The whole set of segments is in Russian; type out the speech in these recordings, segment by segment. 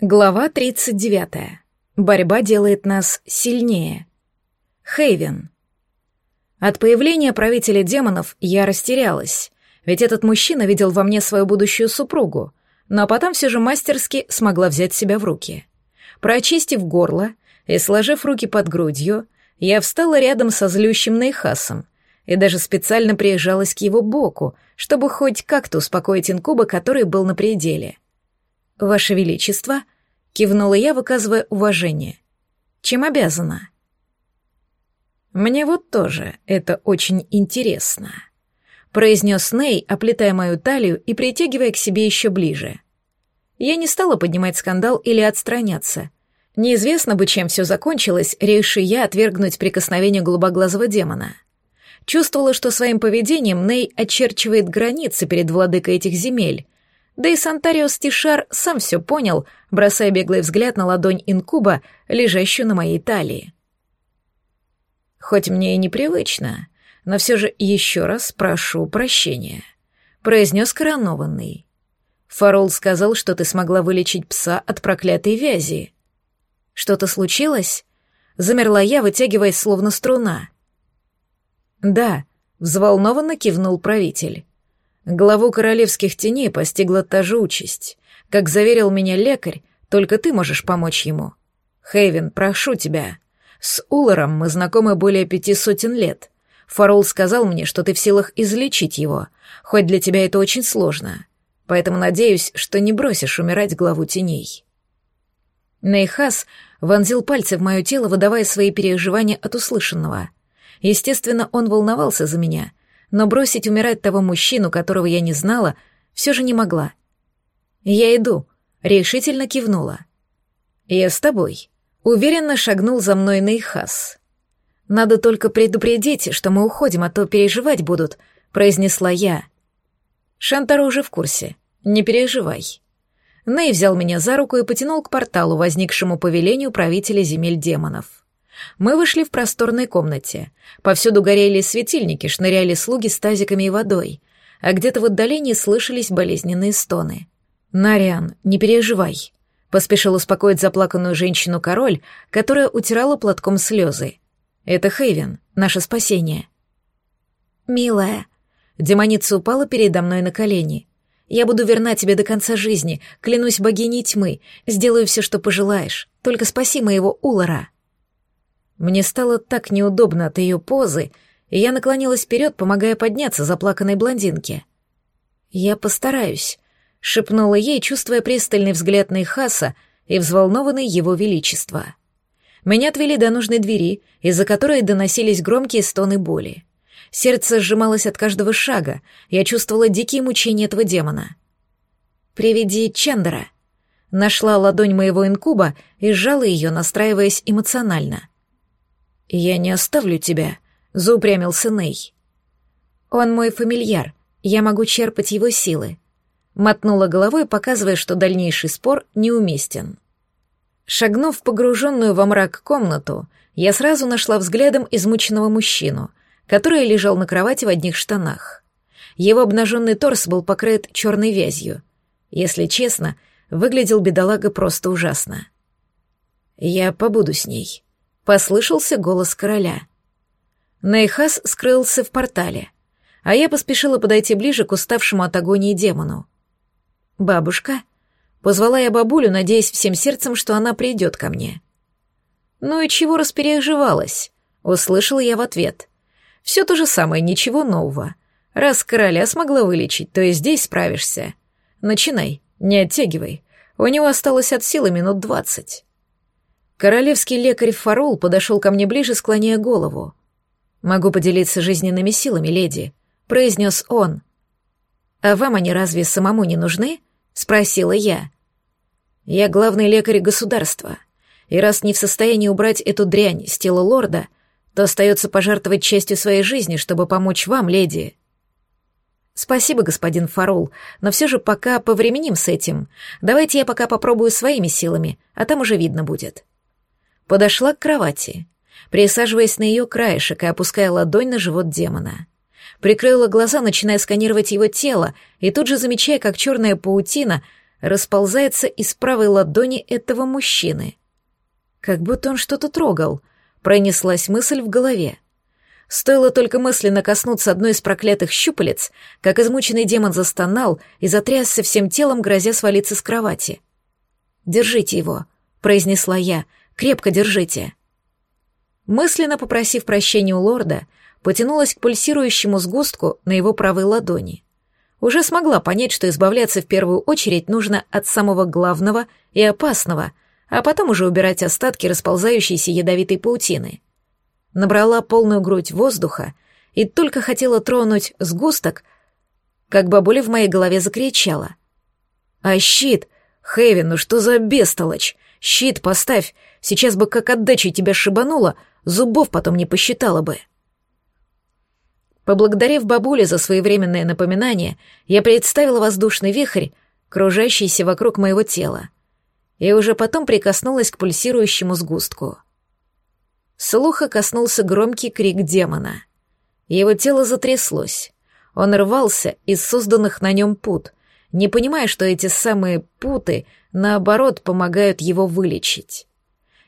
Глава 39. Борьба делает нас сильнее. Хейвен. От появления правителя демонов я растерялась, ведь этот мужчина видел во мне свою будущую супругу, но потом все же мастерски смогла взять себя в руки. Прочистив горло и сложив руки под грудью, я встала рядом со злющим Нейхасом и даже специально приезжалась к его боку, чтобы хоть как-то успокоить инкуба, который был на пределе — «Ваше Величество», — кивнула я, выказывая уважение. «Чем обязана?» «Мне вот тоже это очень интересно», — произнес Ней, оплетая мою талию и притягивая к себе еще ближе. Я не стала поднимать скандал или отстраняться. Неизвестно бы, чем все закончилось, реши я отвергнуть прикосновение голубоглазого демона. Чувствовала, что своим поведением Ней очерчивает границы перед владыкой этих земель, да и Сантариус Тишар сам все понял, бросая беглый взгляд на ладонь инкуба, лежащую на моей талии. «Хоть мне и непривычно, но все же еще раз прошу прощения», — произнес коронованный. «Фарол сказал, что ты смогла вылечить пса от проклятой вязи». «Что-то случилось?» Замерла я, вытягиваясь словно струна. «Да», — взволнованно кивнул правитель. Главу королевских теней постигла та же участь. Как заверил меня лекарь, только ты можешь помочь ему. Хейвен, прошу тебя. С Уларом мы знакомы более пяти сотен лет. Фарол сказал мне, что ты в силах излечить его, хоть для тебя это очень сложно. Поэтому надеюсь, что не бросишь умирать главу теней. Нейхас вонзил пальцы в мое тело, выдавая свои переживания от услышанного. Естественно, он волновался за меня — но бросить умирать того мужчину, которого я не знала, все же не могла. «Я иду», — решительно кивнула. «Я с тобой», — уверенно шагнул за мной Нейхас. «Надо только предупредить, что мы уходим, а то переживать будут», — произнесла я. Шантара уже в курсе. Не переживай. Ней взял меня за руку и потянул к порталу, возникшему по велению правителя земель демонов. Мы вышли в просторной комнате. Повсюду горели светильники, шныряли слуги с тазиками и водой, а где-то в отдалении слышались болезненные стоны. «Нариан, не переживай», — поспешил успокоить заплаканную женщину король, которая утирала платком слезы. «Это Хейвен, наше спасение». «Милая», — демоница упала передо мной на колени. «Я буду верна тебе до конца жизни, клянусь богиней тьмы, сделаю все, что пожелаешь, только спаси моего Улара». Мне стало так неудобно от ее позы, и я наклонилась вперед, помогая подняться заплаканной блондинке. «Я постараюсь», — шепнула ей, чувствуя пристальный взгляд Нейхаса и взволнованный его величество. Меня отвели до нужной двери, из-за которой доносились громкие стоны боли. Сердце сжималось от каждого шага, я чувствовала дикие мучения этого демона. «Приведи Чендера», Нашла ладонь моего инкуба и сжала ее, настраиваясь эмоционально. «Я не оставлю тебя», — заупрямился Ней. «Он мой фамильяр, я могу черпать его силы», — мотнула головой, показывая, что дальнейший спор неуместен. Шагнув в погруженную во мрак комнату, я сразу нашла взглядом измученного мужчину, который лежал на кровати в одних штанах. Его обнаженный торс был покрыт черной вязью. Если честно, выглядел бедолага просто ужасно. «Я побуду с ней», послышался голос короля. Нейхас скрылся в портале, а я поспешила подойти ближе к уставшему от агонии демону. «Бабушка?» Позвала я бабулю, надеясь всем сердцем, что она придет ко мне. «Ну и чего распереживалась?» — услышала я в ответ. «Все то же самое, ничего нового. Раз короля смогла вылечить, то и здесь справишься. Начинай, не оттягивай. У него осталось от силы минут двадцать». Королевский лекарь Фарул подошел ко мне ближе, склоняя голову. «Могу поделиться жизненными силами, леди», — произнес он. «А вам они разве самому не нужны?» — спросила я. «Я главный лекарь государства, и раз не в состоянии убрать эту дрянь с тела лорда, то остается пожертвовать частью своей жизни, чтобы помочь вам, леди». «Спасибо, господин Фарул, но все же пока повременим с этим. Давайте я пока попробую своими силами, а там уже видно будет». Подошла к кровати, присаживаясь на ее краешек и опуская ладонь на живот демона. Прикрыла глаза, начиная сканировать его тело, и тут же замечая, как черная паутина расползается из правой ладони этого мужчины. Как будто он что-то трогал, пронеслась мысль в голове. Стоило только мысленно коснуться одной из проклятых щупалец, как измученный демон застонал и затрясся всем телом, грозя свалиться с кровати. «Держите его», — произнесла я, — «крепко держите». Мысленно попросив прощения у лорда, потянулась к пульсирующему сгустку на его правой ладони. Уже смогла понять, что избавляться в первую очередь нужно от самого главного и опасного, а потом уже убирать остатки расползающейся ядовитой паутины. Набрала полную грудь воздуха и только хотела тронуть сгусток, как бабуля в моей голове закричала. «А щит? Хэвин, ну что за бестолочь? Щит поставь, сейчас бы как отдачей тебя шибануло, зубов потом не посчитала бы». Поблагодарив бабуле за своевременное напоминание, я представила воздушный вихрь, кружащийся вокруг моего тела, и уже потом прикоснулась к пульсирующему сгустку. Слуха коснулся громкий крик демона. Его тело затряслось. Он рвался из созданных на нем пут, не понимая, что эти самые путы, наоборот, помогают его вылечить.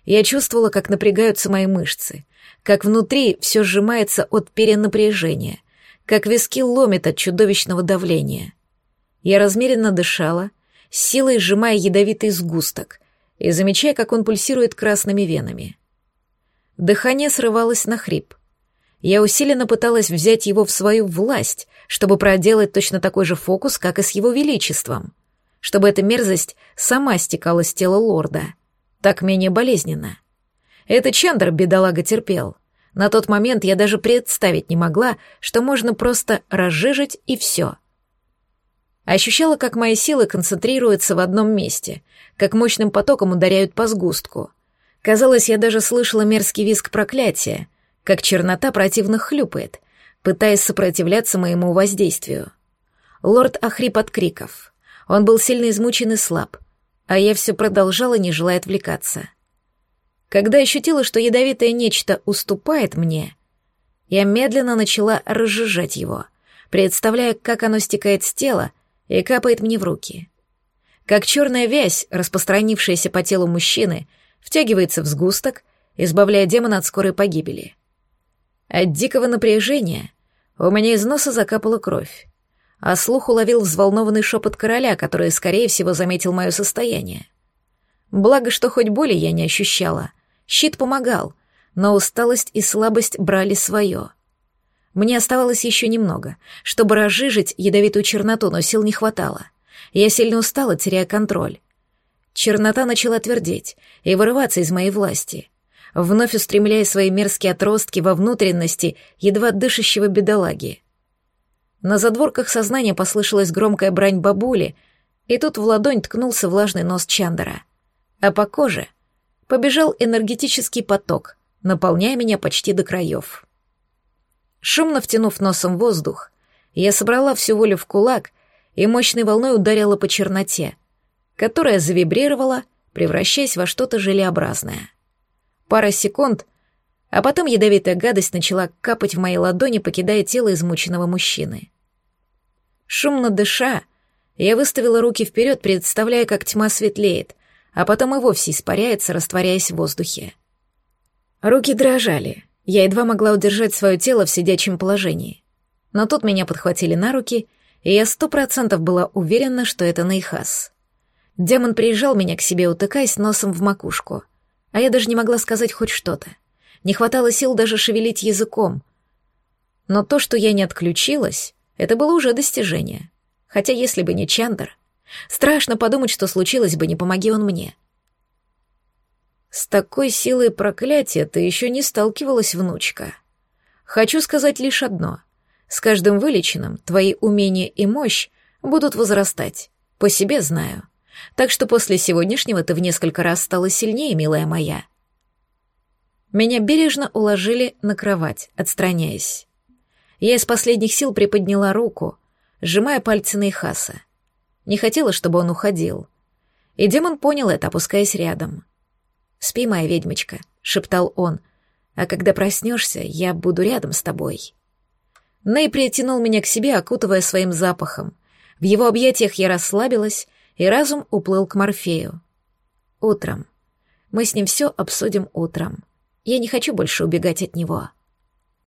Я чувствовала, как напрягаются мои мышцы, как внутри все сжимается от перенапряжения, как виски ломит от чудовищного давления. Я размеренно дышала, силой сжимая ядовитый сгусток и замечая, как он пульсирует красными венами. Дыхание срывалось на хрип. Я усиленно пыталась взять его в свою власть, чтобы проделать точно такой же фокус, как и с его величеством, чтобы эта мерзость сама стекала с тела лорда. Так менее болезненно. Это Чандр, бедолага, терпел. На тот момент я даже представить не могла, что можно просто разжижить и все. Ощущала, как мои силы концентрируются в одном месте, как мощным потоком ударяют по сгустку. Казалось, я даже слышала мерзкий визг проклятия, как чернота противно хлюпает, пытаясь сопротивляться моему воздействию. Лорд охрип от криков. Он был сильно измучен и слаб, а я все продолжала, не желая отвлекаться. Когда ощутила, что ядовитое нечто уступает мне, я медленно начала разжижать его, представляя, как оно стекает с тела и капает мне в руки. Как черная вязь, распространившаяся по телу мужчины, втягивается в сгусток, избавляя демона от скорой погибели. От дикого напряжения у меня из носа закапала кровь, а слух уловил взволнованный шепот короля, который, скорее всего, заметил мое состояние. Благо, что хоть боли я не ощущала, Щит помогал, но усталость и слабость брали свое. Мне оставалось еще немного, чтобы разжижить ядовитую черноту, но сил не хватало. Я сильно устала, теряя контроль. Чернота начала твердеть и вырываться из моей власти, вновь устремляя свои мерзкие отростки во внутренности едва дышащего бедолаги. На задворках сознания послышалась громкая брань бабули, и тут в ладонь ткнулся влажный нос Чандера. А по коже — побежал энергетический поток, наполняя меня почти до краев. Шумно втянув носом воздух, я собрала всю волю в кулак и мощной волной ударила по черноте, которая завибрировала, превращаясь во что-то желеобразное. Пара секунд, а потом ядовитая гадость начала капать в мои ладони, покидая тело измученного мужчины. Шумно дыша, я выставила руки вперед, представляя, как тьма светлеет, а потом и вовсе испаряется, растворяясь в воздухе. Руки дрожали, я едва могла удержать свое тело в сидячем положении. Но тут меня подхватили на руки, и я сто процентов была уверена, что это Нейхас. Демон приезжал меня к себе, утыкаясь носом в макушку, а я даже не могла сказать хоть что-то. Не хватало сил даже шевелить языком. Но то, что я не отключилась, это было уже достижение. Хотя если бы не Чандр, Страшно подумать, что случилось бы, не помоги он мне. С такой силой проклятия ты еще не сталкивалась, внучка. Хочу сказать лишь одно. С каждым вылеченным твои умения и мощь будут возрастать. По себе знаю. Так что после сегодняшнего ты в несколько раз стала сильнее, милая моя. Меня бережно уложили на кровать, отстраняясь. Я из последних сил приподняла руку, сжимая пальцы Нейхаса. Не хотела, чтобы он уходил. И демон понял это, опускаясь рядом. «Спи, моя ведьмочка», — шептал он, «а когда проснешься, я буду рядом с тобой». Ней притянул меня к себе, окутывая своим запахом. В его объятиях я расслабилась и разум уплыл к Морфею. Утром. Мы с ним все обсудим утром. Я не хочу больше убегать от него.